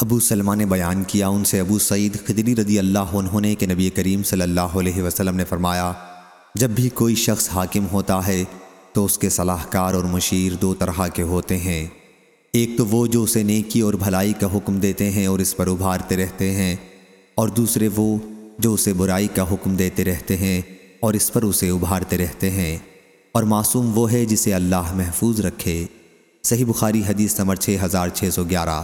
ابو سلمہ نے بیان کیا، ان سے ابو سعید خدری رضی اللہ عنہ نے کہ نبی کریم صلی اللہ علیہ وسلم نے فرمایا، جب بھی کوئی شخص حاکم ہوتا ہے تو اس کے صلاح کار اور مشیر دو طرح کے ہوتے ہیں۔ ایک تو وہ جو اسے نیکی اور بھلائی کا حکم دیتے ہیں اور اس پر ابھارتے رہتے ہیں، اور دوسرے وہ جو اسے برائی کا حکم دیتے رہتے ہیں اور اس پر اسے ابھارتے رہتے ہیں۔ اور معصوم وہ ہے جسے اللہ محفوظ رکھے۔ صحیح بخاری حدیث نمبر 6611